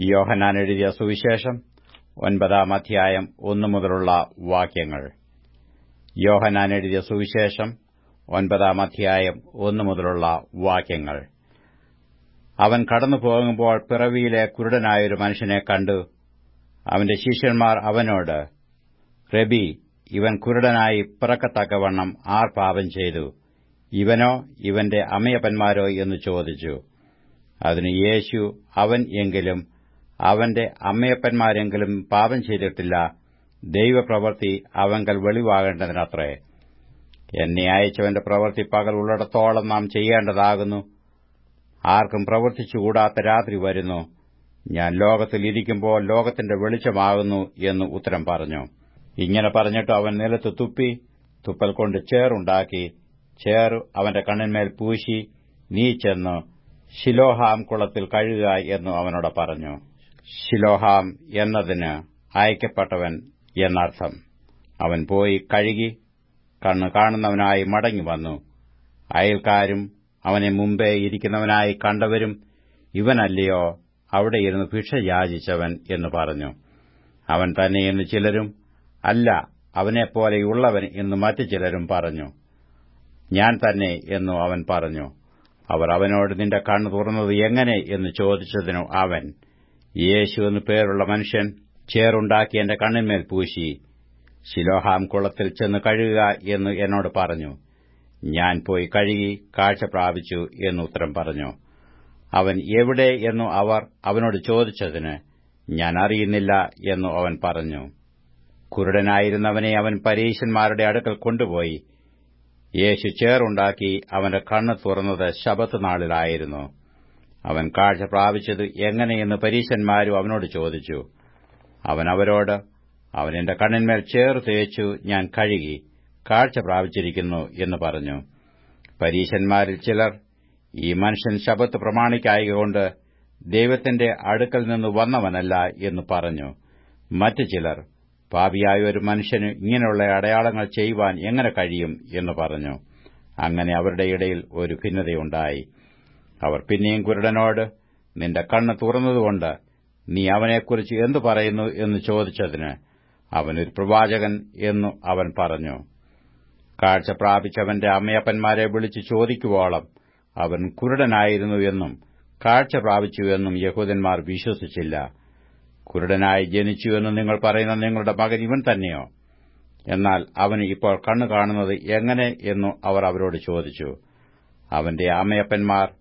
യോഹന്നാൻ എഴുതിയ സുവിശേഷം ഒൻപതാം അധ്യായം ഒന്നു മുതലുള്ള വാക്യങ്ങൾ. യോഹനാൻ എഴുതിയ സുവിശേഷം ഒൻപതാം അധ്യായം ഒന്നു മുതലുള്ള വാക്യങ്ങൾ. അവൻ കടന്നു പോകുമ്പോൾ പിറവിയിലെ കുരുടനായൊരു മനുഷ്യനെ കണ്ടു. അവന്റെ ശിഷ്യന്മാർ അവനോട് റബി ഇവൻ കുരുടനായി പിറക്കത്തക്കവണ്ണം ആർ പാപം ചെയ്തു? ഇവനോ ഇവന്റെ അമ്മയപ്പന്മാരോ? എന്ന് ചോദിച്ചു. അതിന് യേശു അവൻ എങ്കിലും അവന്റെ അമ്മയപ്പന്മാരെങ്കിലും പാപം ചെയ്തിട്ടില്ല. ദൈവപ്രവൃത്തി അവങ്കൽ വെളിവാകേണ്ടതിനത്രേ. എന്നെ അയച്ചവന്റെ പ്രവൃത്തി പകൽ ഉള്ളിടത്തോളം നാം ചെയ്യേണ്ടതാകുന്നു. ആർക്കും പ്രവർത്തിച്ചുകൂടാത്ത രാത്രി വരുന്നു. ഞാൻ ലോകത്തിൽ ഇരിക്കുമ്പോൾ ലോകത്തിന്റെ വെളിച്ചമാകുന്നു എന്ന് ഉത്തരം പറഞ്ഞു. ഇങ്ങനെ പറഞ്ഞിട്ട് അവൻ നിലത്ത് തുപ്പി തുപ്പൽ കൊണ്ട് ചേറുണ്ടാക്കി. ചേർ അവന്റെ കണ്ണിന്മേൽ പൂശി നീ ചെന്ന് ശിലോഹാം കുളത്തിൽ കഴുകുക എന്നു അവനോട് പറഞ്ഞു. ശിലോഹാം എന്നതിന് അയക്കപ്പെട്ടവൻ എന്നർത്ഥം. അവൻ പോയി കഴുകി കണ്ണ് കാണുന്നവനായി മടങ്ങി വന്നു. അയൽക്കാരും അവനെ മുമ്പേ ഇരിക്കുന്നവനായി കണ്ടവരും ഇവനല്ലയോ അവിടെ ഇരുന്ന് ഭിക്ഷ യാചിച്ചവൻ എന്ന് പറഞ്ഞു. അവൻ തന്നെ എന്ന് ചിലരും അല്ല അവനെപ്പോലെയുള്ളവൻ എന്ന് മറ്റു ചിലരും പറഞ്ഞു. ഞാൻ തന്നെ എന്നു അവൻ പറഞ്ഞു. അവർ അവനോട് നിന്റെ കണ്ണു തുറന്നത് എങ്ങനെ? എന്ന് ചോദിച്ചതിനു അവൻ യേശു എന്നു പേരുള്ള മനുഷ്യൻ ചേറുണ്ടാക്കി എന്റെ കണ്ണിന്മേൽ പൂശി. ശിലോഹാം കുളത്തിൽ ചെന്ന് കഴുകുക എന്ന് എന്നോട് പറഞ്ഞു. ഞാൻ പോയി കഴുകി കാഴ്ച പ്രാപിച്ചു എന്ന് ഉത്തരം പറഞ്ഞു. അവൻ എവിടെ എന്നു അവർ അവനോട് ചോദിച്ചതിന് ഞാൻ അറിയുന്നില്ല എന്നു അവൻ പറഞ്ഞു. കുരുടനായിരുന്നവനെ അവൻ പരീശന്മാരുടെ അടുക്കൽ കൊണ്ടുപോയി. യേശു ചേറുണ്ടാക്കി അവന്റെ കണ്ണ് തുറന്നത് ശബത്ത് നാളിലായിരുന്നു. അവൻ കാഴ്ച പ്രാപിച്ചത് എങ്ങനെയെന്ന് പരീശന്മാരും അവനോട് ചോദിച്ചു. അവൻ അവരോട് അവൻ എന്റെ കണ്ണിന്മേൽ ചേർ തേച്ചു ഞാൻ കഴുകി കാഴ്ച പ്രാപിച്ചിരിക്കുന്നു എന്ന് പറഞ്ഞു. പരീശന്മാരിൽ ചിലർ ഈ മനുഷ്യൻ ശബത്ത് പ്രമാണിക്കായകൊണ്ട് ദൈവത്തിന്റെ അടുക്കൽ നിന്ന് വന്നവനല്ല എന്ന് പറഞ്ഞു. മറ്റു ചിലർ പാപിയായ ഒരു മനുഷ്യന് ഇങ്ങനെയുള്ള അടയാളങ്ങൾ ചെയ്യുവാൻ എങ്ങനെ കഴിയും? എന്ന് പറഞ്ഞു. അങ്ങനെ അവരുടെ ഇടയിൽ ഒരു ഭിന്നതയുണ്ടായി. അവർ പിന്നെയും കുരുടനോട് നിന്റെ കണ്ണ് തുറന്നതുകൊണ്ട് നീ അവനെക്കുറിച്ച് എന്തു പറയുന്നു? എന്ന് ചോദിച്ചതിന് അവനൊരു പ്രവാചകൻ എന്നു അവൻ പറഞ്ഞു. കാഴ്ച പ്രാപിച്ചവന്റെ അമ്മയപ്പന്മാരെ വിളിച്ച് ചോദിക്കുവോളം അവൻ കുരുടനായിരുന്നു എന്നും കാഴ്ച പ്രാപിച്ചുവെന്നും യഹൂദന്മാർ വിശ്വസിച്ചില്ല. കുരുടനായി ജനിച്ചുവെന്ന് നിങ്ങൾ പറയുന്ന നിങ്ങളുടെ മകൻ ഇവൻ തന്നെയോ? എന്നാൽ അവന് ഇപ്പോൾ കണ്ണു കാണുന്നത് എങ്ങനെ എന്നു അവർ അവരോട് ചോദിച്ചു. അവന്റെ അമ്മയപ്പന്മാർ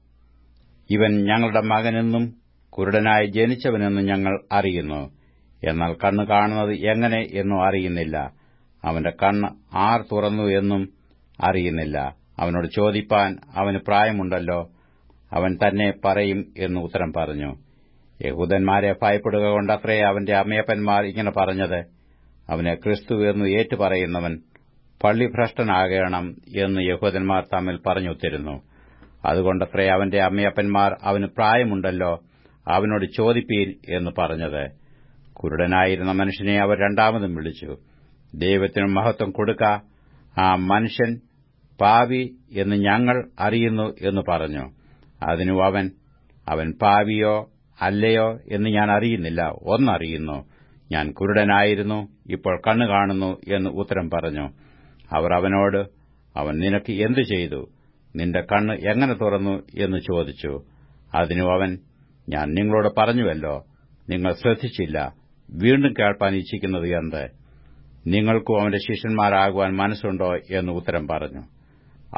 ഇവൻ ഞങ്ങളുടെ മകനെന്നും കുരുടനായി ജനിച്ചവനെന്നും ഞങ്ങൾ അറിയുന്നു. എന്നാൽ കണ്ണ് കാണുന്നത് എങ്ങനെ എന്നും അറിയുന്നില്ല. അവന്റെ കണ്ണ് ആർ തുറന്നു എന്നും അറിയുന്നില്ല. അവനോട് ചോദിപ്പാൻ അവന് പ്രായമുണ്ടല്ലോ. അവൻ തന്നെ പറയും എന്ന് ഉത്തരം പറഞ്ഞു. യഹൂദന്മാരെ ഭയപ്പെടുക കൊണ്ടത്രേ അവന്റെ അമ്മയപ്പന്മാർ ഇങ്ങനെ പറഞ്ഞത്. അവനെ ക്രിസ്തു എന്ന് ഏറ്റുപറയുന്നവൻ പള്ളിഭ്രഷ്ടനാകണം എന്ന് യഹൂദന്മാർ തമ്മിൽ പറഞ്ഞൊത്തിരുന്നു. അതുകൊണ്ടത്രേ അവന്റെ അമ്മയപ്പന്മാർ അവന് പ്രായമുണ്ടല്ലോ അവനോട് ചോദിപ്പീൻ എന്ന് പറഞ്ഞത്. കുരുടനായിരുന്ന മനുഷ്യനെ അവർ രണ്ടാമതും വിളിച്ചു. ദൈവത്തിനും മഹത്വം കൊടുക്ക ആ മനുഷ്യൻ പാവി എന്ന് ഞങ്ങൾ അറിയുന്നു എന്ന് പറഞ്ഞു. അതിനു അവൻ അവൻ പാവിയോ അല്ലയോ എന്ന് ഞാൻ അറിയുന്നില്ല ഒന്നറിയുന്നു. ഞാൻ കുരുടനായിരുന്നു ഇപ്പോൾ കണ്ണു കാണുന്നു എന്ന് ഉത്തരം പറഞ്ഞു. അവർ അവനോട് അവൻ നിനക്ക് എന്തു ചെയ്തു? നിന്റെ കണ്ണ് എങ്ങനെ തുറന്നു എന്ന് ചോദിച്ചു. അതിനു അവൻ ഞാൻ നിങ്ങളോട് പറഞ്ഞുവല്ലോ നിങ്ങൾ ശ്രദ്ധിച്ചില്ല വീണ്ടും കേൾപ്പാൻ ഇച്ഛിക്കുന്നത് എന്ത്? നിങ്ങൾക്കും അവന്റെ ശിഷ്യന്മാരാകുവാൻ മനസ്സുണ്ടോ? എന്ന് ഉത്തരം പറഞ്ഞു.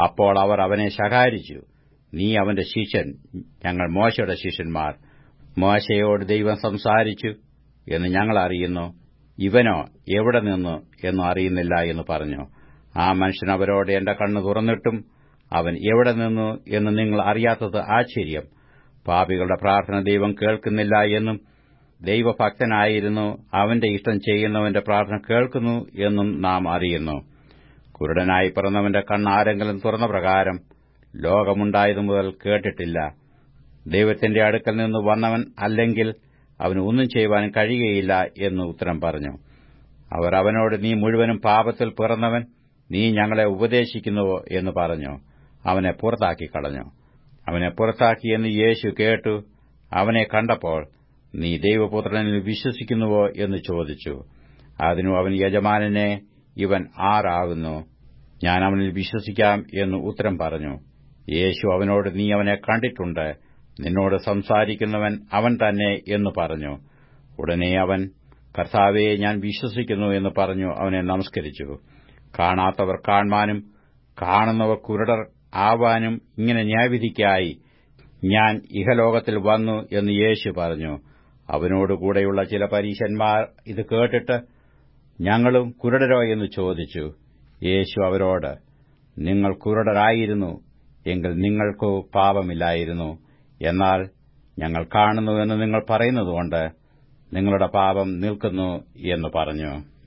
അപ്പോൾ അവർ അവനെ ശകാരിച്ചു. നീ അവന്റെ ശിഷ്യൻ ഞങ്ങൾ മോശയുടെ ശിഷ്യന്മാർ. മോശയോട് ദൈവം സംസാരിച്ചു എന്ന് ഞങ്ങൾ അറിയുന്നു. ഇവനോ എവിടെ നിന്നു എന്നും അറിയുന്നില്ല എന്ന് പറഞ്ഞു. ആ മനുഷ്യൻ അവരോട് എന്റെ കണ്ണ് തുറന്നിട്ടും അവൻ എവിടെ നിന്നു എന്ന് നിങ്ങൾ അറിയാത്തത് ആശ്ചര്യം പാപികളുടെ പ്രാർത്ഥന ദൈവം കേൾക്കുന്നില്ല എന്നും ദൈവഭക്തനായിരുന്നു അവന്റെ ഇഷ്ടം ചെയ്യുന്നവന്റെ പ്രാർത്ഥന കേൾക്കുന്നു എന്നും നാം അറിയുന്നു. കുരുടനായി പിറന്നവന്റെ കണ്ണ് ആരെങ്കിലും തുറന്ന പ്രകാരം ലോകമുണ്ടായതു മുതൽ കേട്ടിട്ടില്ല. ദൈവത്തിന്റെ അടുക്കൽ നിന്ന് വന്നവൻ അല്ലെങ്കിൽ അവന് ഒന്നും ചെയ്യുവാൻ കഴിയുകയില്ല എന്ന് ഉത്തരം പറഞ്ഞു. അവർ അവനോട് നീ മുഴുവനും പാപത്തിൽ പിറന്നവൻ നീ ഞങ്ങളെ ഉപദേശിക്കുന്നുവോ? എന്ന് പറഞ്ഞു. അവനെ പുറത്താക്കി കളഞ്ഞു. അവനെ പുറത്താക്കിയെന്ന് യേശു കേട്ടു. അവനെ കണ്ടപ്പോൾ നീ ദൈവപുത്രനിൽ വിശ്വസിക്കുന്നുവോ? എന്ന് ചോദിച്ചു. അതിനു അവൻ യജമാനനെ ഇവൻ ആരാകുന്നു? ഞാൻ അവനിൽ വിശ്വസിക്കാം എന്ന് ഉത്തരം പറഞ്ഞു. യേശു അവനോട് നീ അവനെ കണ്ടിട്ടുണ്ട്. നിന്നോട് സംസാരിക്കുന്നവൻ അവൻ തന്നെ എന്ന് പറഞ്ഞു. ഉടനെ അവൻ കർത്താവെ ഞാൻ വിശ്വസിക്കുന്നു എന്ന് പറഞ്ഞു. അവനെ നമസ്കരിച്ചു. കാണാത്തവർ കാൺമാനും കാണുന്നവർ കുരുടർ ആവാനും ഇങ്ങനെ ന്യായവിധിക്കായി ഞാൻ ഇഹലോകത്തിൽ വന്നു എന്ന് യേശു പറഞ്ഞു. അവനോടുകൂടെയുള്ള ചില പരീശന്മാർ ഇത് കേട്ടിട്ട് ഞങ്ങളും കുരുടരോ എന്ന് ചോദിച്ചു. യേശു അവരോട് നിങ്ങൾ കുരുടരായിരുന്നു എങ്കിൽ നിങ്ങൾക്കു പാപമില്ലായിരുന്നു. എന്നാൽ ഞങ്ങൾ കാണുന്നു എന്ന് നിങ്ങൾ പറയുന്നതുകൊണ്ട് നിങ്ങളുടെ പാപം നിൽക്കുന്നു എന്ന് പറഞ്ഞു.